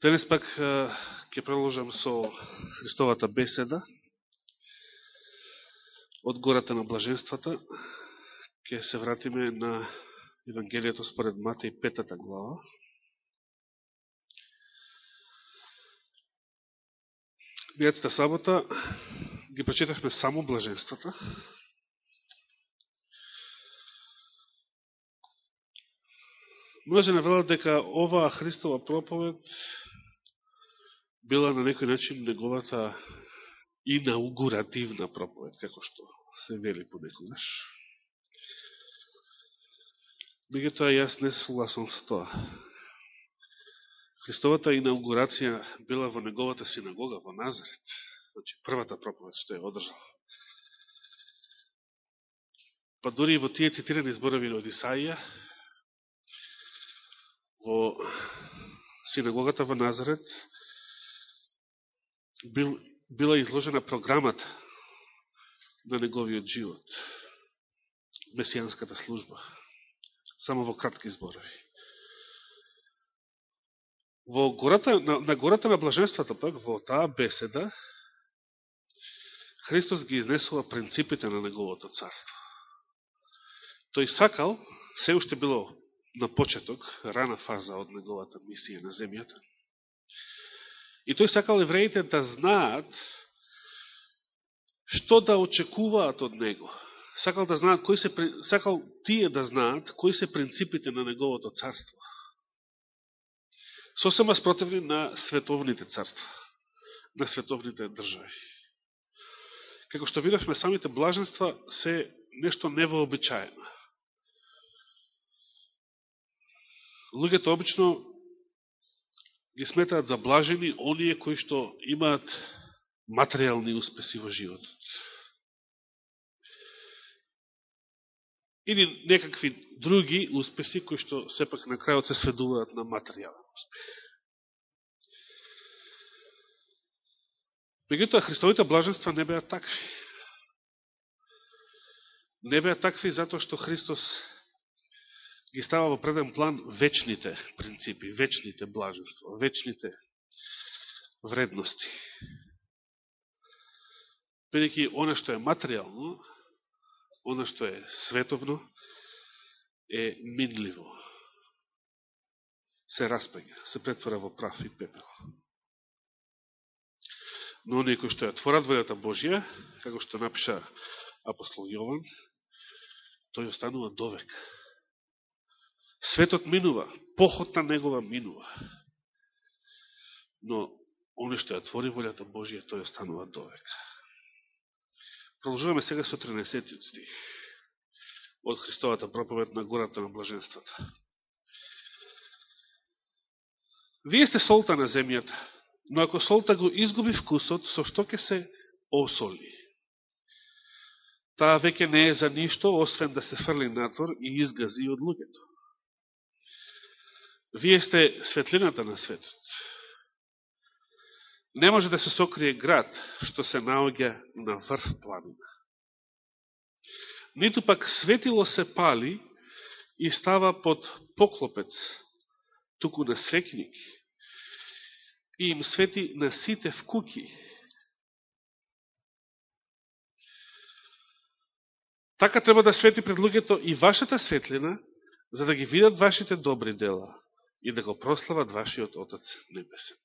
Денес пак ќе продолжам со Христовата беседа од гората на блаженствата. Ќе се вратиме на Евангелието според Матеј петата глава. Бијатата сабота ги прочитавме само блаженствата. Може да велат дека оваа Христова проповед била на некој начин неговата инаугуративна проповед, како што се вели понекогаш. Мегутоа јас не согласам со тоа. Христовата инаугурација била во неговата синагога во Назарет, значи првата проповед што е одржал. Па дори и во тие цитирани зборови од Исаија, во синагогата во Назарет, бил, била изложена програмата на неговиот живот, месијанската служба, само во кратки зборови. Во гората, на, на гората на блаженството, пак, во таа беседа, Христос ги изнесува принципите на неговото царство. Тој сакал, се уште било на почеток, рана фаза од неговата мисија на земјата, И тој сакал евреите да знаат што да очекуваат од него. Сакал да знаат кои се сакал тие да знаат кои се принципите на неговото царство. Сосема спротивни на световните царства, на световните држави. Како што видовме, самите блаженства се нешто невообичаено. Луѓето обично ги сметаат за блажени оние кои што имаат материјални успеси во животот. Или некакви други успеси кои што сепак на крајот се сведуваат на материјален успех. Меѓутоа, Христовите блаженства не беа такви. Не беа такви затоа што Христос ги става во преден план вечните принципи, вечните блаженства, вечните вредности. Бидеќи оно што е материјално, оно што е световно, е минливо. Се распега, се претвора во прав и пепел. Но оние кои што ја творат волјата Божија, како што напиша апостол Јован, тој останува довека. Светот минува, похотна негова минува. Но, оно што ја твори волјата Божија, тој останува довека. Продолжуваме сега со 13 стих од Христовата проповед на гората на блаженствата. Вие сте солта на земјата, но ако солта го изгуби вкусот, со што ќе се осоли? Таа веќе не е за ништо, освен да се фрли натвор и изгази од луѓето. Вие сте светлината на светот. Не може да се сокрие град што се наоѓа на врв планина. Ниту пак светило се пали и става под поклопец, туку на свекник, и им свети на сите вкуки. Така треба да свети пред луѓето и вашата светлина, за да ги видат вашите добри дела и да го прослават вашиот Отец Небесен.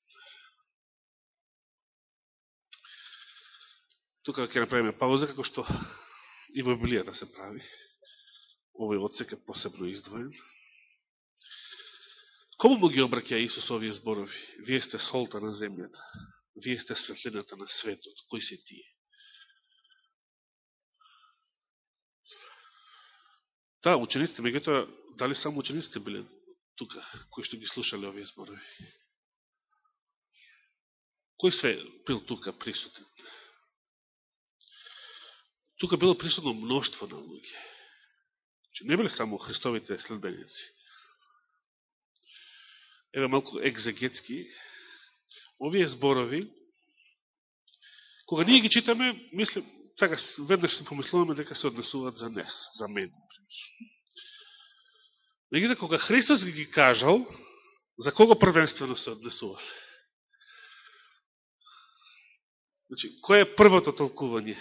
Тука ќе направиме пауза, како што и во Библијата се прави. Овој отсек е посебно издвоен. Кому му ги обраќа Исус овие зборови? Вие сте солта на земјата. Вие сте светлината на светот. Кои се тие? Да, учениците, меѓутоа, дали само учениците биле тука, кои што ги слушале овие зборови? Кој све бил тука присутен? Тука било присутно мноштво на луѓе. Че не биле само Христовите следбеници. Еве малку екзегетски, овие зборови, кога ние ги читаме, мислим, така веднаш се помислуваме дека се однесуваат за нес, за мен. Мегуто, кога Христос ги кажал, за кого првенствено се однесувале? Значи, кој е првото толкување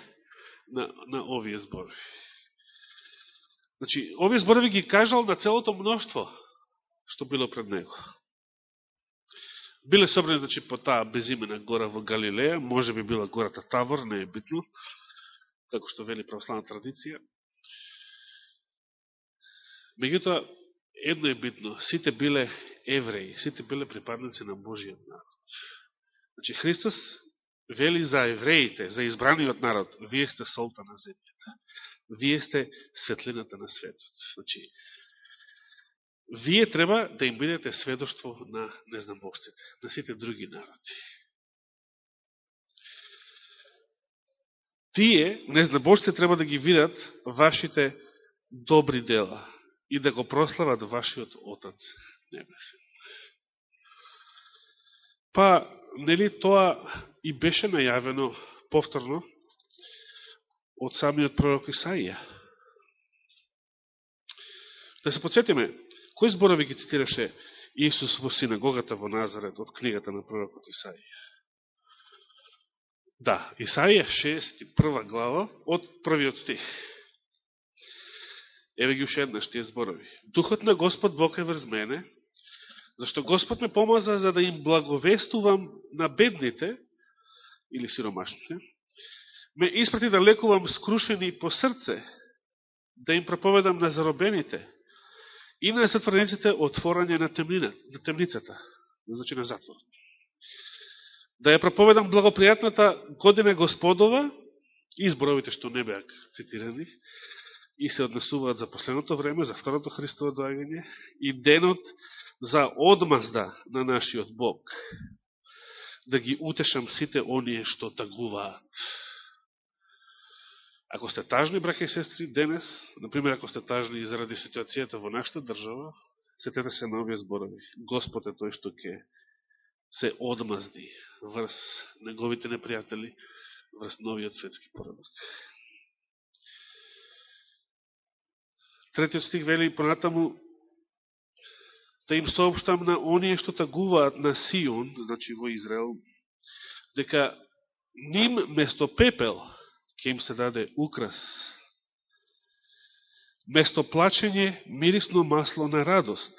на, на овие зборови? Значи, овие зборови ги кажал на целото мноштво што било пред него. Биле собрани, значи, по таа безимена гора во Галилеја, може би била гората Тавор, не е битно, како што вели православна традиција. Меѓутоа, едно е битно, сите биле евреи, сите биле припадници на Божиот народ. Значи, Христос вели за евреите, за избраниот народ, вие сте солта на земјата. Вие сте светлината на светот. Значи, вие треба да им бидете сведоштво на незнабовците, на сите други народи. Тие, незнабожците, треба да ги видат вашите добри дела и да го прослават вашиот Отец Небесен. Па, нели тоа и беше најавено повторно од самиот пророк Исаија. Да се подсетиме, кои зборови ги цитираше Исус во синагогата во Назарет од книгата на пророкот Исаија? Да, Исаија 61 глава од првиот стих. Еве ги уште еднаш тие зборови. Духот на Господ Бог е врз мене, Зашто Господ ме помаза за да им благовестувам на бедните, или сиромашните, ме испрати да лекувам скрушени по срце, да им проповедам на заробените и на затворениците отворање на, темнина, на темницата, значи на затворот. Да ја проповедам благопријатната година Господова, изборовите што не беа цитирани, и се однесуваат за последното време, за второто Христово доагање, и денот за одмазда на нашиот Бог, да ги утешам сите оние што тагуваат. Ако сте тажни, браке и сестри, денес, например, ако сте тажни заради ситуацијата во нашата држава, сетете се на овие зборови. Господ е тој што ќе се одмазди врз неговите непријатели, врз новиот светски поредок. Третиот стих вели понатаму да им сообщам на оние што тагуваат на Сион, значи во Израел, дека ним место пепел ќе им се даде украс. Место плачење мирисно масло на радост.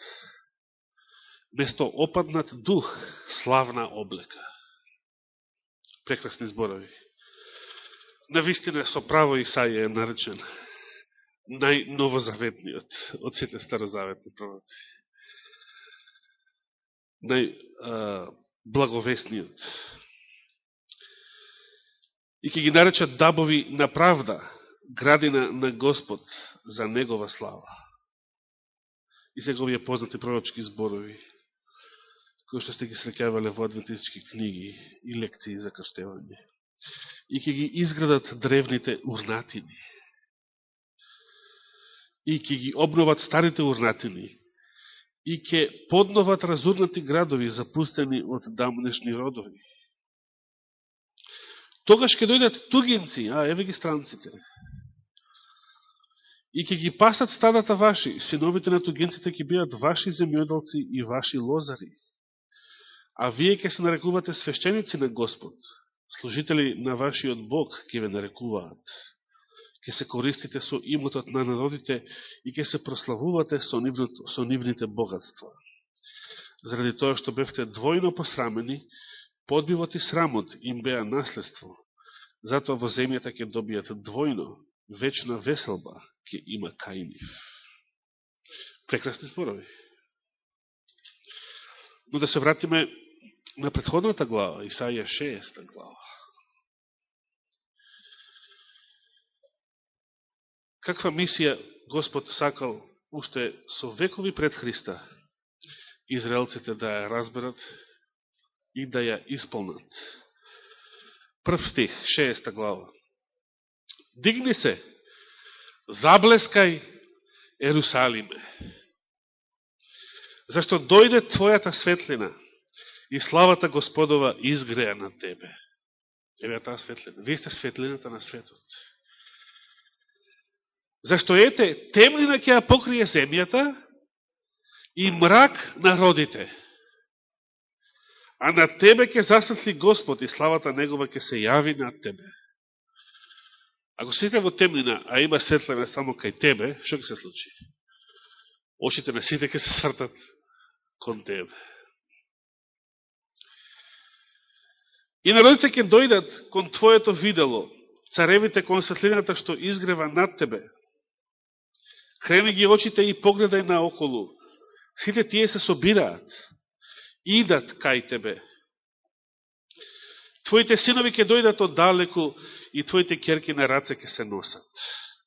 Место опаднат дух славна облека. Прекрасни зборови. Навистина со право Исаја е наречен најновозаветниот од сите старозаветни пророци најблаговесниот. И ќе ги наречат дабови на правда, градина на Господ за Негова слава. И сега овие познати пророчки зборови, кои што сте ги срекавале во адвентистички книги и лекции за крштевање. И ќе ги изградат древните урнатини. И ќе ги обноват старите урнатини, и ќе подноват разурнати градови, запустени од дамнешни родови. Тогаш ќе дојдат тугинци, а еве ги странците, и ќе ги пасат стадата ваши, синовите на тугинците ќе бидат ваши земјоделци и ваши лозари, а вие ќе се нарекувате свещеници на Господ, служители на вашиот Бог ќе ве нарекуваат ќе се користите со имотот на народите и ќе се прославувате со, нивното, со нивните богатства. Заради тоа што бевте двојно посрамени, подбивот и срамот им беа наследство. Затоа во земјата ќе добијат двојно, вечна веселба ќе има кај нив. Прекрасни зборови. Но да се вратиме на предходната глава, Исаија 6 глава. Каква мисија Господ сакал уште со векови пред Христа израелците да ја разберат и да ја исполнат. Прв стих, 6 глава. Дигни се, заблескај Ерусалиме, зашто дојде Твојата светлина и славата Господова изгреја на Тебе. Еве таа светлина. Вие сте светлината на светот. Зашто ете, темнина ќе ја покрие земјата и мрак народите. а на тебе ќе засветли Господ и славата Негова ќе се јави на тебе. Ако сите во темнина, а има светлина само кај тебе, што ќе се случи? Очите на сите ќе се свртат кон тебе. И народите ќе дојдат кон твоето видело, царевите кон светлината што изгрева над тебе. Крени ги очите и погледај наоколу. Сите тие се собираат, идат кај тебе. Твоите синови ќе дојдат од далеку и твоите керки на раце ќе се носат.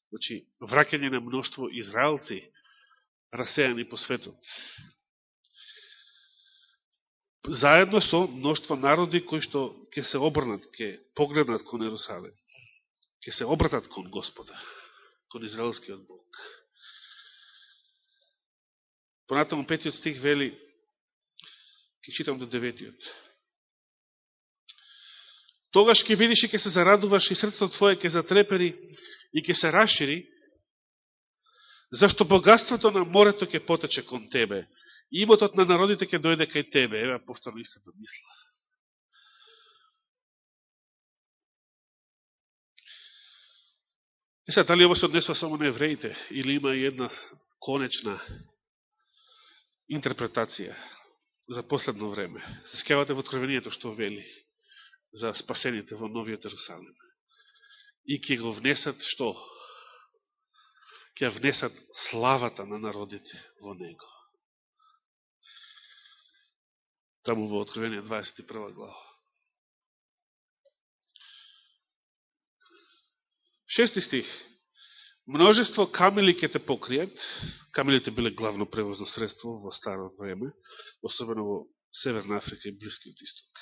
Значи, вракење на мноштво израелци, расејани по светот заедно со мноштво народи кои што ќе се обрнат, ќе погледнат кон Ерусалим, ќе се обратат кон Господа, кон Израелскиот Бог. Понатаму петиот стих вели, ќе читам до деветиот. Тогаш ќе видиш и ќе се зарадуваш и срцето твое ќе затрепери и ќе се расшири, зашто богатството на морето ќе потече кон тебе имотот на народите ќе дојде кај тебе. Ева, повторно истата мисла. И сега, дали ово се однесува само на евреите, или има и една конечна интерпретација за последно време. Се скевате во откровението што вели за спасените во Новиот Ерусалим. И ќе го внесат што? Ќе внесат славата на народите во него. таму во Откровение 21 глава. Шести стих. Множество камели ќе те покријат. камелите биле главно превозно средство во старо време, особено во Северна Африка и Блискиот исток.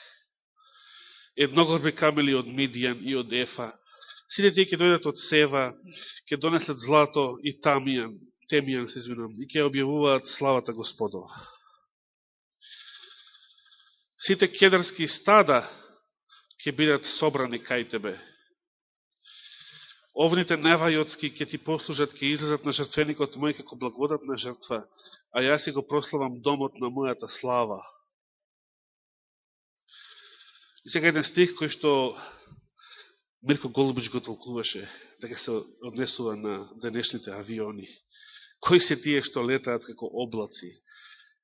Едногорби камели од Мидијан и од Ефа. Сите тие ќе дојдат од Сева, ќе донесат злато и Тамијан, Темијан, се извинам, и ќе објавуваат славата Господова сите кедарски стада ќе бидат собрани кај тебе. Овните невајотски ќе ти послужат, ќе излезат на жртвеникот мој како благодатна жртва, а јас си го прославам домот на мојата слава. И сега еден стих кој што Мирко Голубич го толкуваше, дека се однесува на денешните авиони. Кои се тие што летаат како облаци?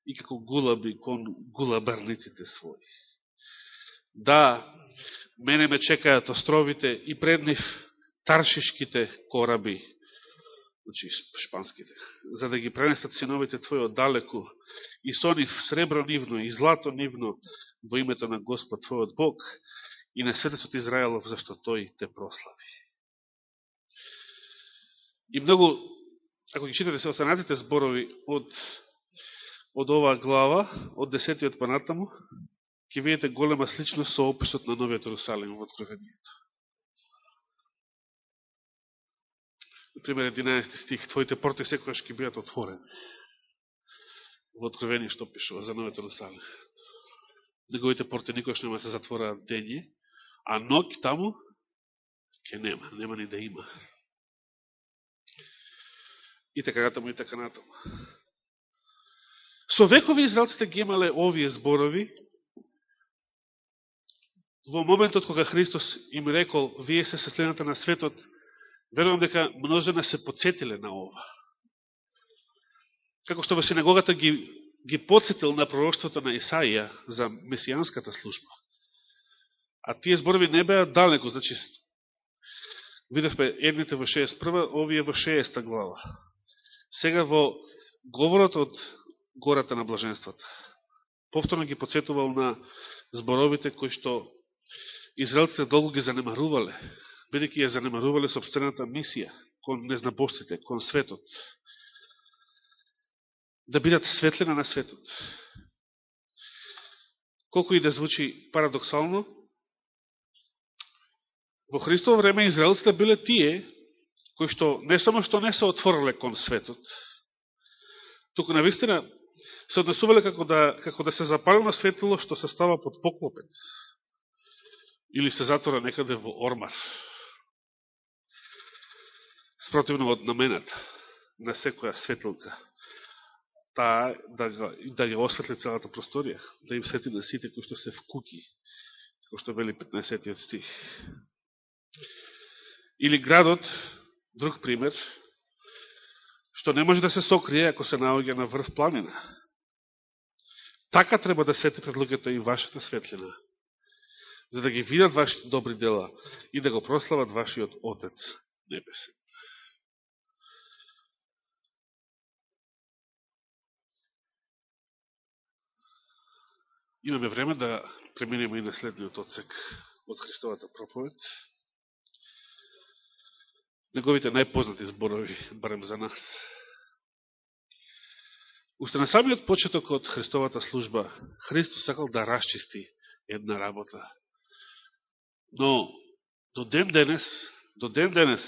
и како гулаби кон гулабарниците своји. Да, мене ме чекаат островите и пред нив таршишките кораби, значи шпанските, за да ги пренесат синовите твои оддалеку и со нив сребро нивно и злато нивно во името на Господ твојот Бог и на Светецот Израелов, зашто тој те прослави. И многу, ако ги читате се останатите зборови од од оваа глава, од десетиот панатаму, ќе видите голема сличност со описот на Новиот Русалим во Откровението. Пример 11 стих, Твоите порти секогаш ќе бидат отворени. Во Откровение што пишува за новите русали. Неговите порти никогаш нема да се затвораат дење, а ноќ таму ќе нема, нема ни да има. И така натаму, и така натаму. Со векови израелците ги имале овие зборови, во моментот кога Христос им рекол, вие се светлената на светот, верувам дека множена се подсетиле на ова. Како што во синагогата ги, ги подсетил на пророќството на Исаија за месијанската служба. А тие зборови не беа далеко, значи, видевме едните во 61, овие во 60 глава. Сега во говорот од гората на блаженствата. Повторно ги подсетувал на зборовите кои што израелците долго ги занемарувале, бидеќи ја занемарувале собствената мисија кон незнабостите, кон светот. Да бидат светлина на светот. Колку и да звучи парадоксално, во Христово време израелците биле тие кои што не само што не се отвориле кон светот, туку навистина се однесувале како да, како да се запалено светило што се става под поклопец или се затвора некаде во ормар. Спротивно од намената на секоја светлка, таа да, да ја осветли целата просторија, да им свети на сите кои што се вкуки, како што вели 15 стих. Или градот, друг пример, што не може да се сокрие ако се наоѓа на врв планина. Така треба да свети пред луѓето и вашата светлина, за да ги видат вашите добри дела и да го прослават вашиот Отец Небесен. Имаме време да преминеме и на следниот отсек од Христовата проповед. Неговите најпознати зборови, барем за нас. Уште на самиот почеток од Христовата служба, Христос сакал да расчисти една работа. Но до ден денес, до ден денес,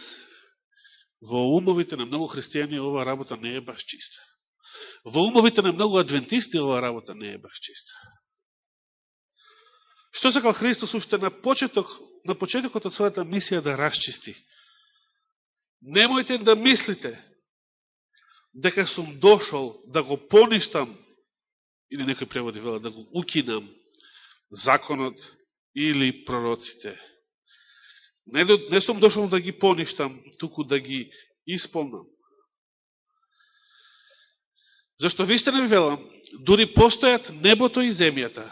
во умовите на многу христијани ова работа не е баш чиста. Во умовите на многу адвентисти ова работа не е баш чиста. Што сакал Христос уште на почеток, на почетокот од својата мисија да расчисти? Немојте да мислите дека сум дошол да го поништам, или некој преводи вела, да го укинам законот или пророците. Не, не сум дошол да ги поништам, туку да ги исполнам. Зашто ви сте не велам, дури постојат небото и земјата,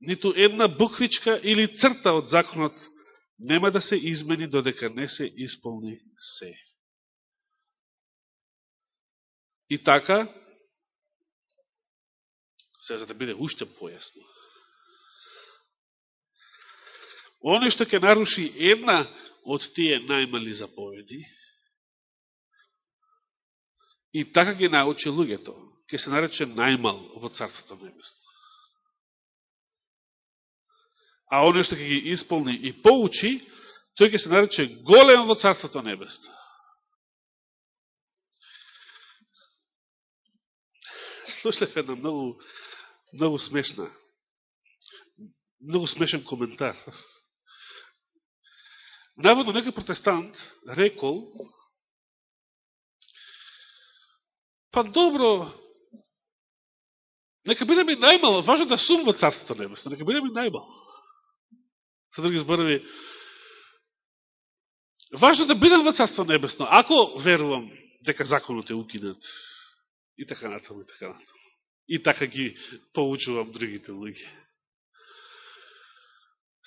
ниту една буквичка или црта од законот нема да се измени додека не се исполни се. И така, се за да биде уште појасно, оне што ќе наруши една од тие најмали заповеди, и така ги научи луѓето, ќе се нарече најмал во Царството Небесно а оно што ќе ги исполни и поучи, тој ќе се нарече голем во Царството Небесно. Слушав една многу, многу смешна, многу смешен коментар. Наводно некој протестант рекол, па добро, нека бидеме најмал, важно да сум во Царството Небесно, нека бидеме најмал. Со други зборови, важно да бидам во Царство Небесно, ако верувам дека законот е укинат. И така натаму, и така натаму. И така ги поучувам другите луѓе.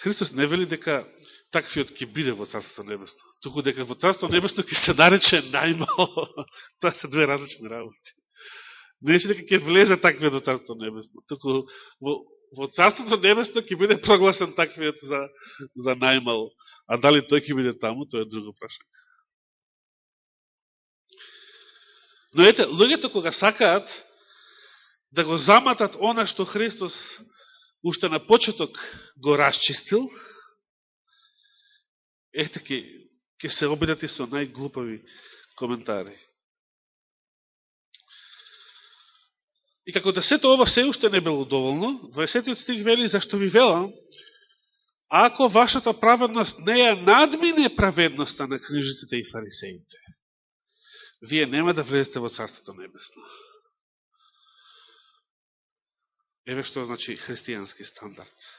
Христос не вели дека таквиот ќе биде во Царство Небесно, туку дека во Царство Небесно ќе се нарече најмало. Тоа се две различни работи. Не е дека ќе влезе таквиот во Царство Небесно, туку во во Царството Небесно ќе биде прогласен таквиот за, за најмал. А дали тој ќе биде таму, тоа е друго прашање. Но ете, луѓето кога сакаат да го заматат она што Христос уште на почеток го расчистил, ете ке, ке се обидат и со најглупави коментари. И како да сето ова се уште не било доволно, 20 стих вели, зашто ви велам, ако вашата праведност не ја надмине праведноста на книжиците и фарисеите, вие нема да влезете во Царството Небесно. Еве што значи христијански стандард.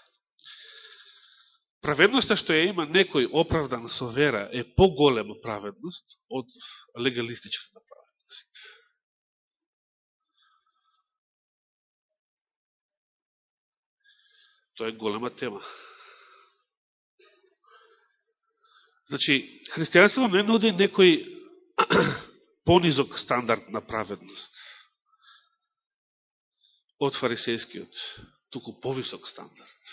Праведноста што ја има некој оправдан со вера е поголема праведност од легалистичката праведност. Тоа е голема тема. Значи, христијанството не нуди некој понизок стандард на праведност од фарисејскиот, туку повисок стандард.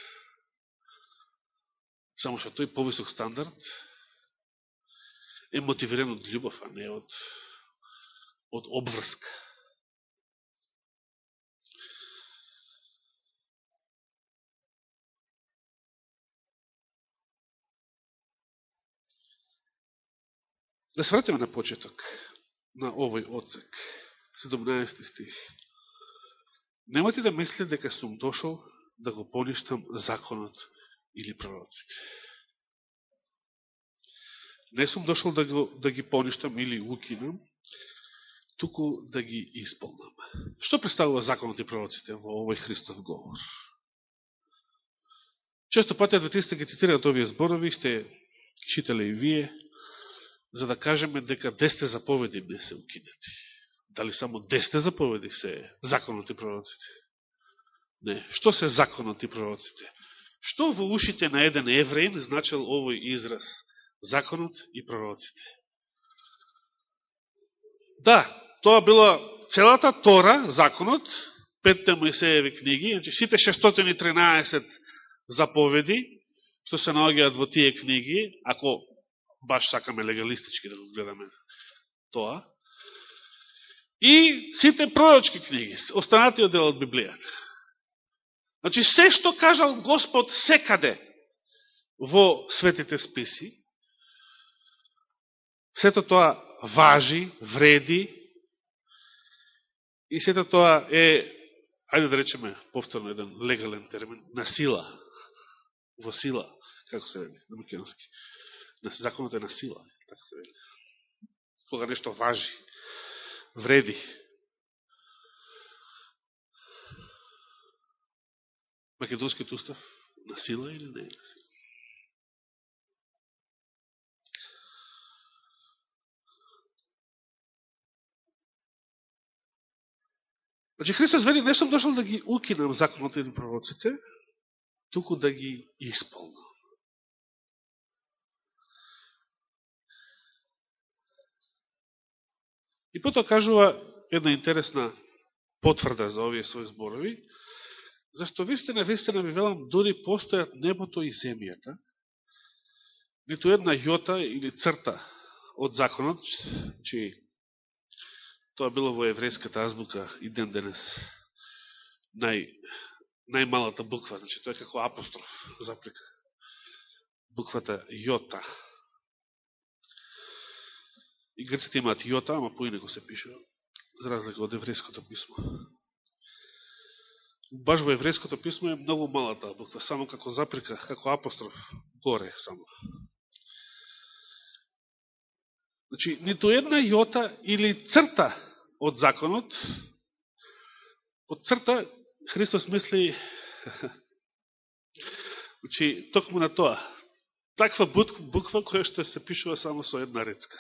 Само што тој повисок стандард е мотивиран од љубов, а не од, од обврска. Да се вратиме на почеток на овој одсек, 17 стих. Немате да мислите дека сум дошол да го поништам законот или пророците. Не сум дошол да, го, да ги поништам или укинам, туку да ги исполнам. Што представува законот и пророците во овој Христов говор? Често пати адвентистите ги цитираат овие зборови, сте читале и вие, за да кажеме дека десте заповеди не се укинати. Дали само десте заповеди се законот и пророците? Не. Што се законот и пророците? Што во ушите на еден евреин значил овој израз? Законот и пророците. Да, тоа било целата Тора, законот, петте Моисееви книги, значи сите 613 заповеди, што се наоѓаат во тие книги, ако баш сакаме легалистички да го гледаме тоа, и сите пророчки книги, останатиот дел од Библијата. Значи, се што кажал Господ секаде во светите списи, сето тоа важи, вреди, и сето тоа е, ајде да речеме повторно еден легален термин, на сила, во сила, како се вели, на македонски. Да законот е на сила, така се вели. Кога нешто важи, вреди. Македонскиот устав на сила или не е на сила? Значи Христос вели, не сум дошол да ги укинам законот и пророците, туку да ги исполнам. И потоа кажува една интересна потврда за овие своји зборови, зашто вистина, вистина ми велам, дори постојат небото и земјата, ниту една јота или црта од законот, чи тоа било во еврејската азбука и ден денес нај, најмалата буква, значи тоа е како апостроф, запрека. Буквата јота. И грците имаат јота, ама поинеко се пише, за разлика од еврејското писмо. Баш во еврејското писмо е многу малата буква, само како заприка, како апостроф, горе само. Значи, нито една јота или црта од законот, од црта, Христос мисли, значи, токму на тоа, таква буква која што се пишува само со една рецка.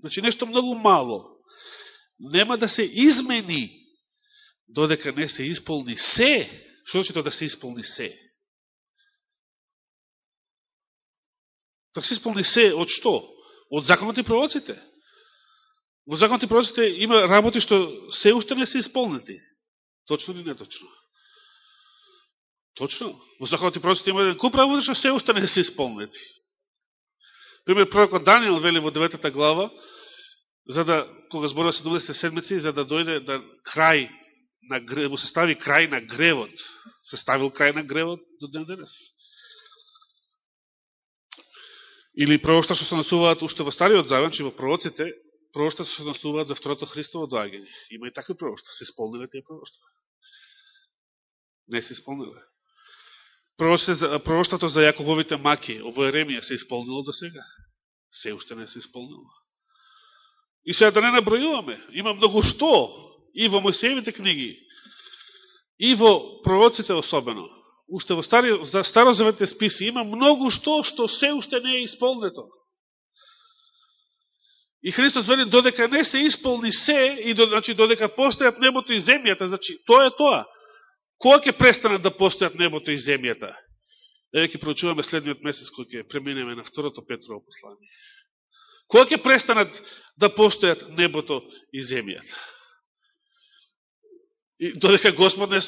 Значи нешто многу мало. Нема да се измени додека не се исполни се. Што значи тоа да се исполни се? Да се исполни се од што? Од законот и пророците. Во законот и пророците има работи што се уште не се исполнети. Точно или неточно? Точно. Во законот и пророците има еден куп работи што се уште не се исполнети. Пример, пророкот Данијел вели во деветата глава, за да, кога зборува 70 седмици, за да дојде да крај на гревот, се стави крај на гревот. Се ставил крај на гревот до ден денес. Или пророкта што се насуваат уште во Стариот Завен, че во пророците, пророкта што се насуваат за второто Христово доаѓање. Има и такви пророкта. Се исполниле тие пророкта. Не се исполниле пророштото за Јакововите маки, ово Еремија, се исполнило до сега? Се уште не се исполнило. И сега да не набројуваме, има многу што, и во Мојсеевите книги, и во пророците особено, уште во стари, за старозаветните списи, има многу што, што се уште не е исполнето. И Христос вели, додека не се исполни се, и до, значи, додека постојат небото и земјата, значи, тоа е тоа. Кога ќе престанат да постојат небото и земјата? Еве ќе проучуваме следниот месец кој ќе преминеме на второто Петрово послание. Кога ќе престанат да постојат небото и земјата? И додека Господ не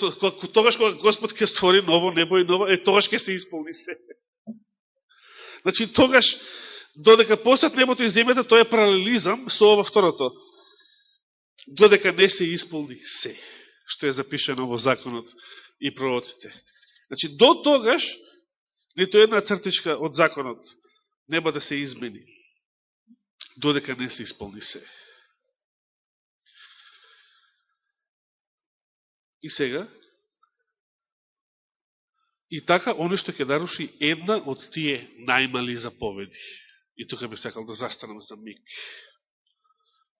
тогаш кога Господ ќе створи ново небо и ново, е тогаш ќе се исполни се. Значи тогаш додека постојат небото и земјата, тоа е паралелизам со ова второто. Додека не се исполни се што е запишено во законот и пророците. Значи, до тогаш, нито една цртичка од законот неба да се измени, додека не се исполни се. И сега, и така, оно што ќе наруши една од тие најмали заповеди. И тука би сакал да застанам за миг.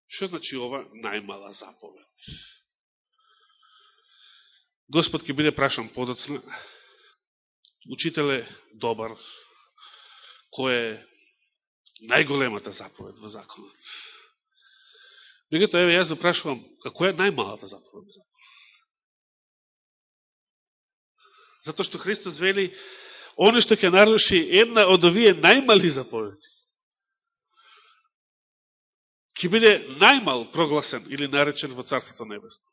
Што значи ова најмала заповед? Господ ќе биде прашан подоцна, учителе добар, кој е најголемата заповед во законот. Мегато, еве, јас запрашувам, како е најмалата заповед во законот? Затоа што Христос вели, оне што ќе наруши една од овие најмали заповеди, ќе биде најмал прогласен или наречен во Царството Небесно.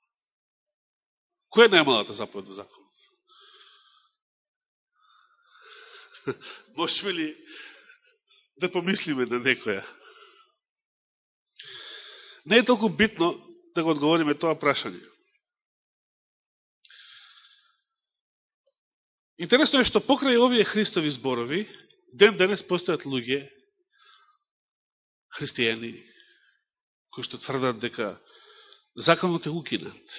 Која е најмалата заповед во законот? Можеме ли да помислиме на некоја? Не е толку битно да го одговориме тоа прашање. Интересно е што покрај овие Христови зборови, ден денес постојат луѓе, христијани, кои што тврдат дека законот е укинат.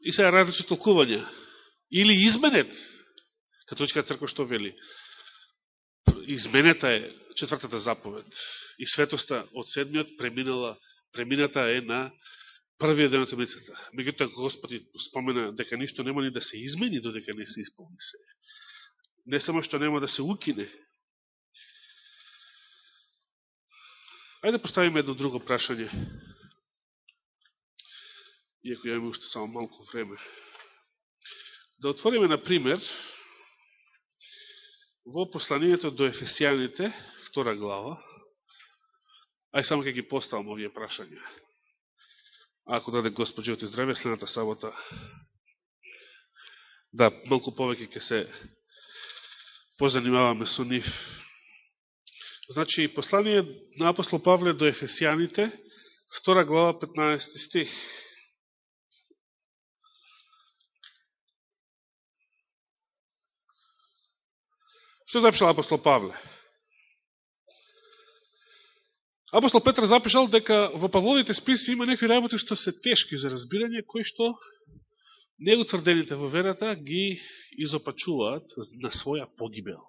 И сега различни толкувања. Или изменет, католичка црква што вели, изменета е четвртата заповед. И светоста од седмиот преминала, премината е на првиот ден од седмицата. Меѓутоа Господи спомена дека ништо нема ни да се измени додека не се исполни се. Не само што нема да се укине. Ајде да поставиме едно друго прашање иако ја имам уште само малко време. Да отвориме, на пример, во посланието до Ефесијаните, втора глава, ај само ке ги поставам овие прашања. Ако даде Господ живот и здраве, следната сабота, да, малку повеќе ќе се позанимаваме со нив. Значи, послание на апостол Павле до Ефесијаните, втора глава, 15 стих. Што запишал апостол Павле? Апостол Петр запишал дека во Павловите списи има некои работи што се тешки за разбирање, кои што неутврдените во верата ги изопачуваат на своја погибел.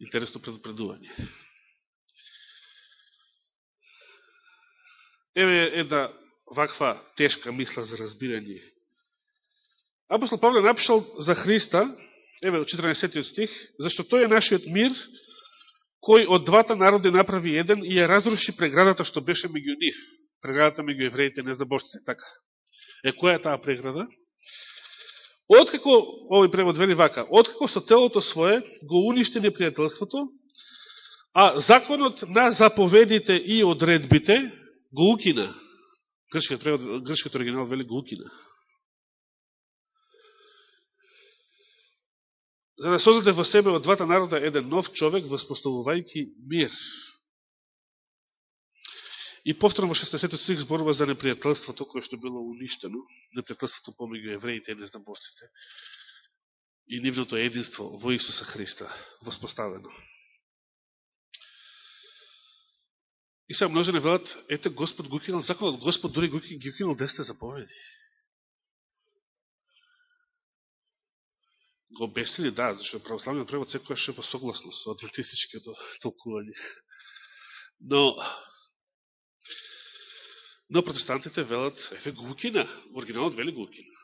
Интересно предупредување. Еве една ваква тешка мисла за разбирање. Апостол Павле напишал за Христа еве, 14 стих, зашто тој е нашиот мир, кој од двата народи направи еден и ја разруши преградата што беше меѓу нив. Преградата меѓу евреите и нездаборците, така. Е, која е таа преграда? Откако, овој превод вели вака, откако со телото свое го уништи непријателството, а законот на заповедите и одредбите го укина. Грчкиот, превод, грчкиот оригинал вели го укина. За да создаде во себе од двата народа еден нов човек, воспоставувајќи мир. И повторно во 60 стих зборува за непријателството кое што било уништено, непријателството помеѓу евреите и незнаборците и нивното единство во Исуса Христа воспоставено. И сега множене велат, ете Господ го кинал законот, Господ дори го кинал десте заповеди. Го обесили, да, зашто православниот превод секојаш е во согласност со адвентистичкото толкување. Но, но протестантите велат, ефе Гукина, оригиналот вели Гукина.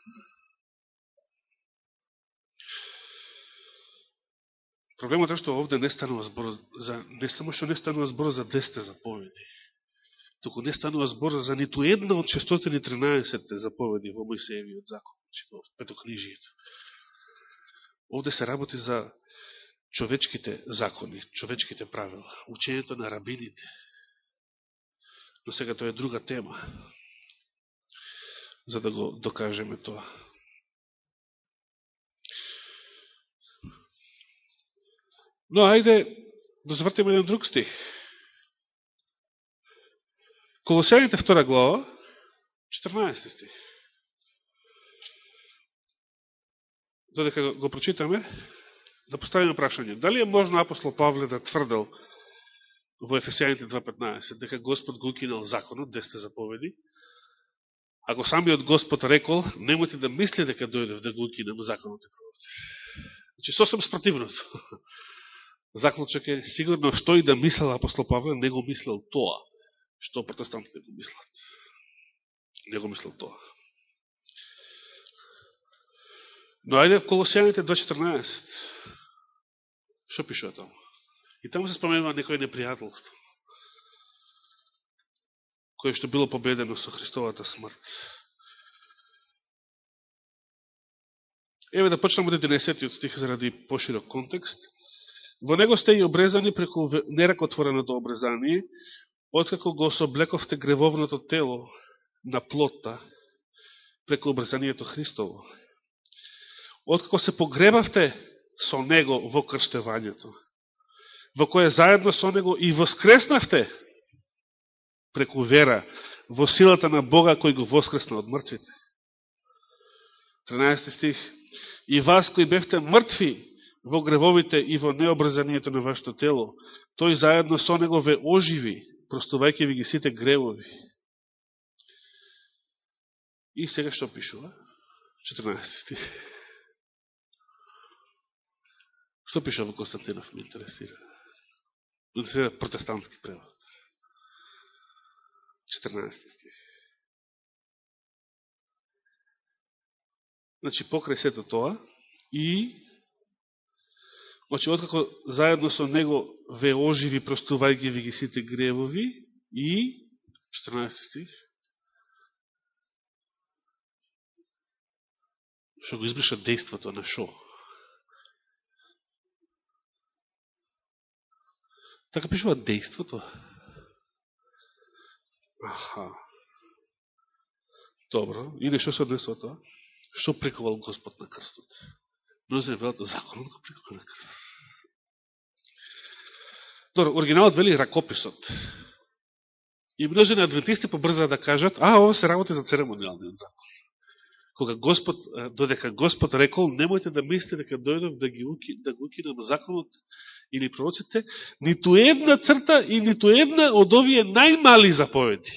Проблемот е што овде не станува збор за, не само што не станува збор за десте заповеди, туку не станува збор за ниту една од 613 заповеди во Мојсеевиот закон, значи во петокнижието. Овде се работи за човечките закони, човечките правила, учењето на рабините. Но сега тоа е друга тема, за да го докажеме тоа. Но ајде да завртиме еден друг стих. Колосијаните втора глава, 14 стих. Додека го прочитаме, да поставиме прашање. Дали е можно апостол Павле да тврдел во Ефесијаните 2.15 дека Господ го укинал законот, десте заповеди, Ако самиот Господ рекол, немојте да мисли дека дојдев да го укинем законот и пророци. Значи, сосем спротивното. Заклучок е сигурно што и да мислел апостол Павле, не го мислел тоа, што протестантите го мислат. Не го мислел тоа. Но ајде в Колосијаните 2.14. Што пишува таму? И таму се споменува некој непријателство, кое што било победено со Христовата смрт. Еве да почнем од 11 стих заради поширок контекст. Во него сте и обрезани преку неракотвореното обрезание, откако го соблековте гревовното тело на плотта преку обрезанието Христово. Откако се погребавте со него во крштевањето, во кое заедно со него и воскреснавте преку вера во силата на Бога кој го воскресна од мртвите. 13 стих. И вас кои бевте мртви во гревовите и во необразанието на вашето тело, тој заедно со него ве оживи, простувајќи ви ги сите гревови. И сега што пишува? 14 стих. Што пиша во Константинов, ме интересира. Интересира протестантски превод. 14 стих. Значи, покрај сето тоа, и Значи, откако заедно со него ве оживи, простувајќи ви ги сите гревови, и, 14 стих, што го избриша действото на шо? Така пишува действото. Аха. Добро. И што се однесува тоа? Што приковал Господ на крстот? Мнози велат законот го прикупа на крст. Добро, оригиналот вели ракописот. И множени адвентисти побрза да кажат, а, ово се работи за церемониалниот закон. Кога Господ, додека Господ рекол, немојте да мислите дека дојдов да ги уки, да го укинам законот или пророците, ниту една црта и ниту една од овие најмали заповеди.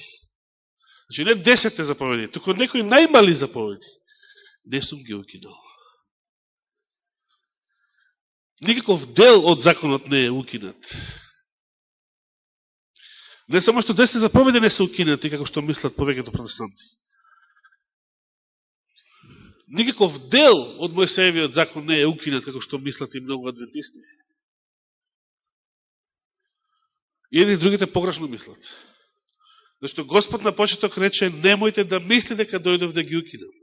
Значи не десете заповеди, туку некои најмали заповеди. Не сум ги укинал. Никаков дел од законот не е укинат. Не само што десете заповеди не се укинати, како што мислат повеќето протестанти. Никаков дел од Мојсеевиот закон не е укинат, како што мислат и многу адвентисти. И едни другите погрешно мислат. Зашто Господ на почеток рече, немојте да мисли дека дојдов да ги укинам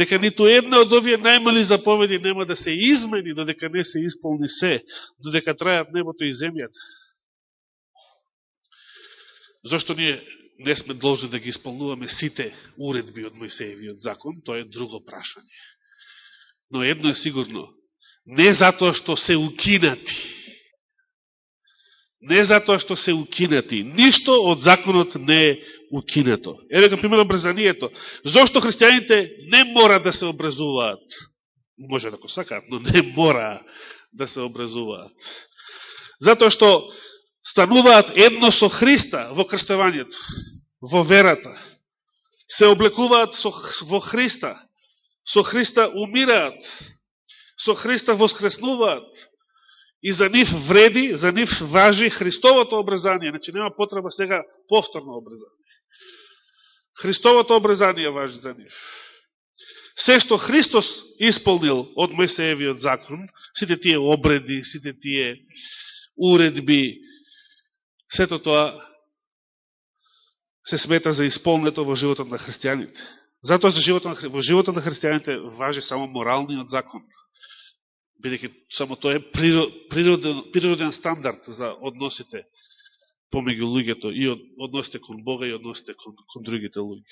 дека ниту една од овие најмали заповеди нема да се измени, додека не се исполни се, додека трајат небото и земјата. Зошто ние не сме должни да ги исполнуваме сите уредби од Мојсеевиот закон, тоа е друго прашање. Но едно е сигурно, не затоа што се укинати, не затоа што се укинати. Ништо од законот не е укинато. Еве ка пример обрезанието. Зошто христијаните не мора да се образуваат? Може да го сакаат, но не мора да се образуваат. Затоа што стануваат едно со Христа во крстевањето, во верата. Се облекуваат со, во Христа. Со Христа умираат. Со Христа воскреснуваат И за нив вреди, за нив важи Христовото обрезание. Значи нема потреба сега повторно обрезание. Христовото обрезание важи за нив. Се што Христос исполнил од Мојсеевиот закон, сите тие обреди, сите тие уредби, сето тоа се смета за исполнето во животот на христијаните. Затоа за животот на, во животот на христијаните важи само моралниот закон бидеќи само тоа е природен, природен стандард за односите помеѓу луѓето и односите кон Бога и односите кон, кон другите луѓе.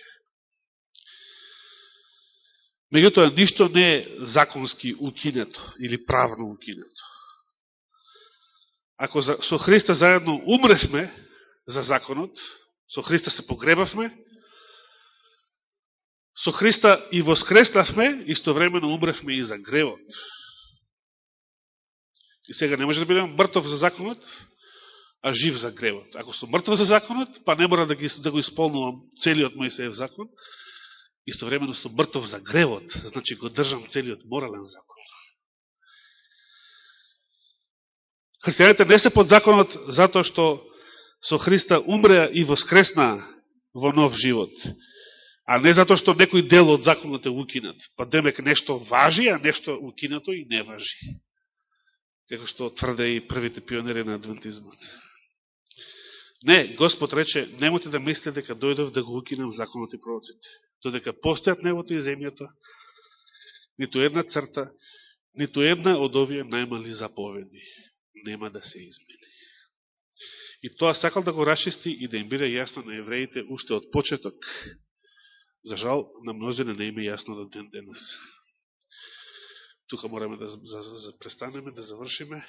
Меѓутоа, ништо не е законски укинето или правно укинето. Ако за, со Христа заедно умревме за законот, со Христа се погребавме, со Христа и воскреснавме, истовремено умревме и за гревот. И сега не може да бидем мртов за законот, а жив за гревот. Ако сум мртов за законот, па не мора да, ги, да го исполнувам целиот Моисеев закон, истовремено сум мртов за гревот, значи го држам целиот морален закон. Христијаните не се под законот затоа што со Христа умреа и воскресна во нов живот, а не затоа што некој дел од законот е укинат. Па демек нешто важи, а нешто укинато и не важи. Како што тврде и првите пионери на адвентизмот. Не, Господ рече, немојте да мислите дека дојдов да го укинам законот и пророците. Додека постојат небото и земјата, ниту една црта, ниту една од овие најмали заповеди нема да се измени. И тоа сакал да го расчисти и да им биде јасно на евреите уште од почеток. За жал, на мнозина не име јасно до ден денес. Тука мораме да, за, за, престанеме, да завршиме.